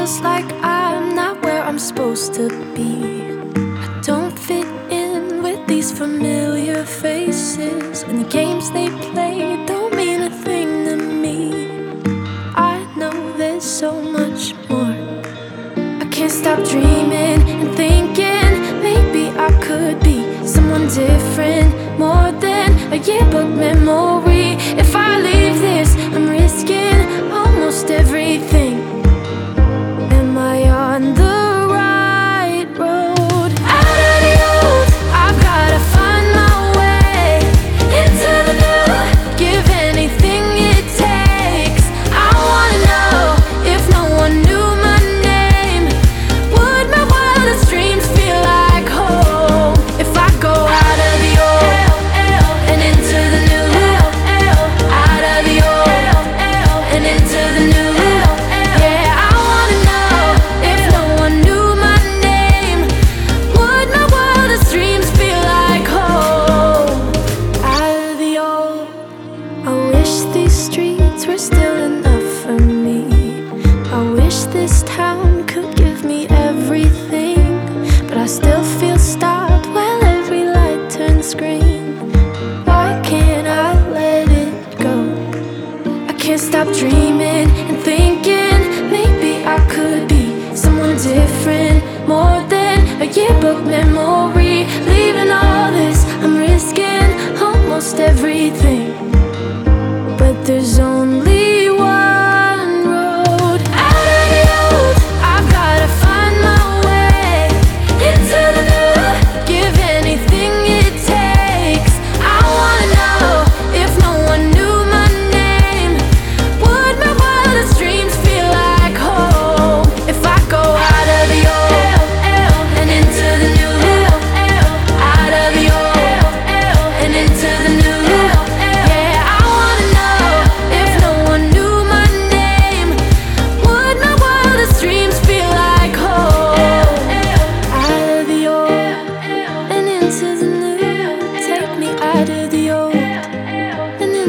feels like I'm not where I'm supposed to be. I don't fit in with these familiar faces, and the games they play don't mean a thing to me. I know there's so much more. I can't stop dreaming and thinking maybe I could be someone different, more than a yearbook memory. If I leave. streets were still enough for me. I wish this town could give me everything, but I still feel stopped while every light turns green. Why can't I let it go? I can't stop dreaming and thinking maybe I could be someone different, more than a yearbook memory. Leaving all this, I'm risking almost everything. There's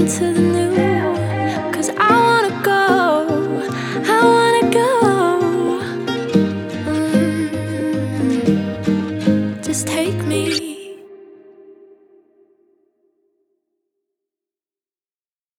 into the new